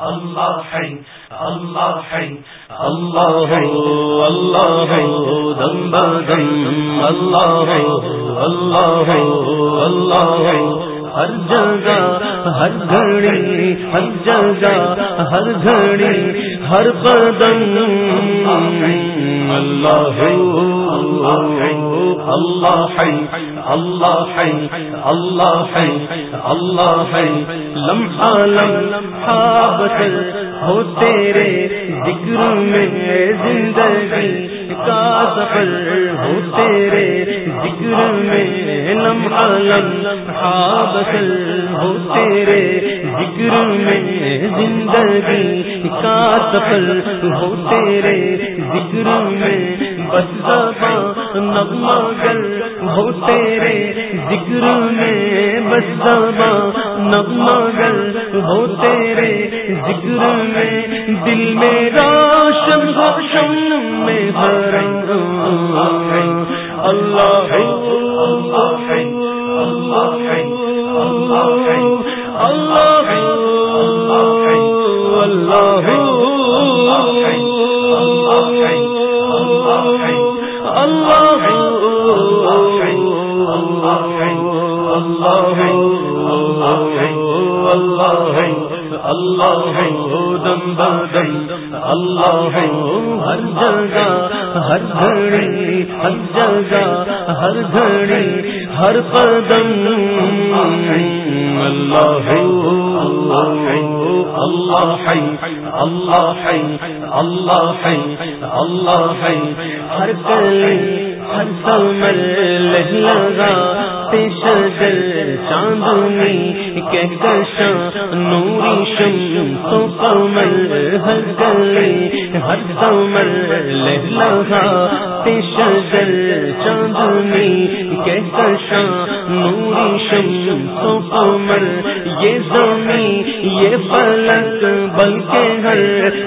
اللہ ہے اللہ ہے اللہ اللہ دم بدم اللہ اللہ اللہ ہر جگہ، ہر گھڑی، ہر جگہ، ہر گھڑی، ہر قدم. اللہ اللہ ہے اللہ ہے اللہ ہے اللہ ہے. لمحہ لمحہ بسر ہو تیرے ذکر میں زندگی. کا سفر ہو تیرے ذکر میں لمحہ ہاں لمحہ بسل ہو تیرے ذکر میں زندگی کا سفر ہو تیرے ذکر میں، بس زبان نغمہ گر ہو تیرے ذکر میں بس زبان نغمہ گر ہو تیرے ذکر میں دل میں روشن روشن میں حرم اللہ اللہ اللہ اللہ اللہ دم بدم اللہ ہر جگہ، ہر گھڑی ہر جگہ، ہر گھڑی ہر قدم. اللہ اللہ ہے اللہ ہے اللہ ہے اللہ ہے. ہر گلی ہر سمر لگا پیش دل چاندنی کہکشاں نوری شم تو کمل ہر گلی، ہر سمر لگا پیش دل چاندنی کہکشاں نوری شم تو کمل یہ زمین، یہ فلک بلکہ ہر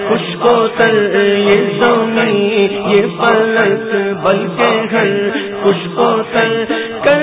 خوش کو تر یہ زمین، یہ فلک بلکہ ہر خوش کو تر کر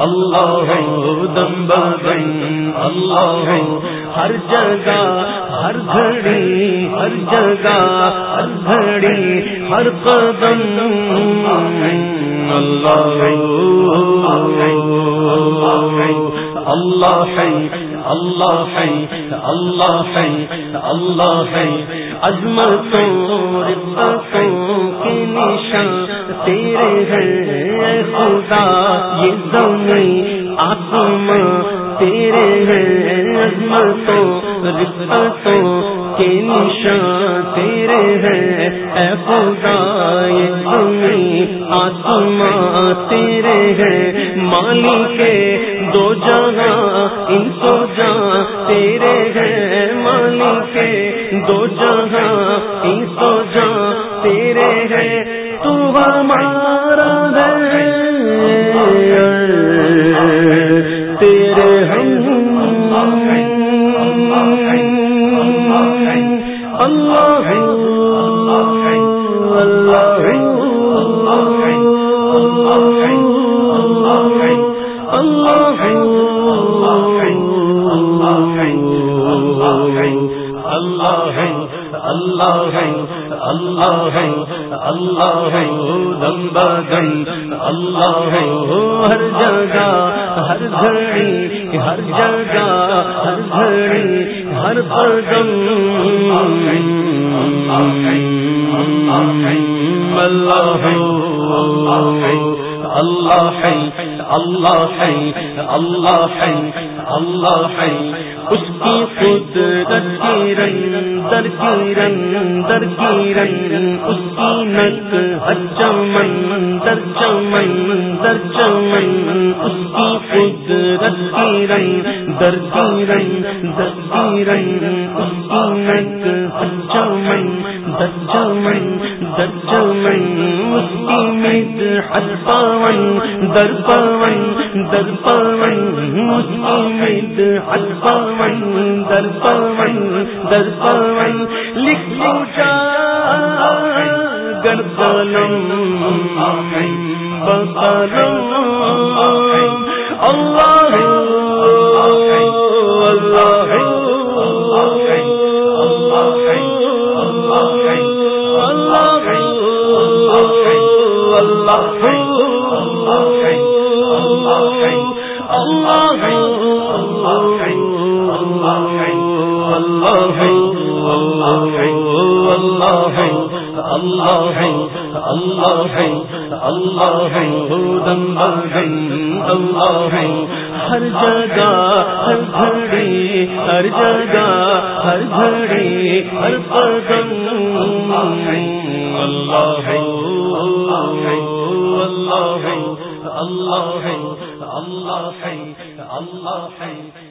اللہ دم بدم اللہ ہر جگہ ہر گھڑی ہر جگہ ہر گھڑی ہر قدم اللہ اللہ ہے اللہ ہے اللہ ہے اللہ ہے عظمتوں ربتوں کے نشان تیرے ہیں خدا، یہ زمین آسمان تیرے ہیں عظمتوں ربتوں کے نشان تیرے ہیں اے خدا، یہ زمین آسمان تیرے ہیں مالک کے دو جگہ ان سو جہاں تیرے ہیں مالک کے دو جہاں، ان سو جہاں تیرے ہیں ہمارا ہے۔ اللہ ہے اللہ ہے دم اللہ ہے ہر جگہ، ہر گھڑی ہر جگہ، ہر گھڑی ہر قدم اللہ اللہ ہے اللہ ہے اللہ ہے اللہ ہے. اس کی خود کی رنگ، در کی رنگ، در کی رنگ. اس کی نک ہر چمن در چمن در چمن. اس کی خود کی رنگ، در کی رنگ، در کی رنگ. اس کی نک ہر چمن در چمن در چمن. اس کی مد ہر پون در پاون پون در پون امید کی مد ہر پون در پون در پون لکھ جا گر پالم بلم اللہ اللہ اللہ ہے اللہ دم اللہ ہر جگہ ہر گھڑی ہر جگہ ہر گھڑی ہر قدم اللہ اللہ ہے اللہ ہے اللہ ہے اللہ ہے اللہ ہے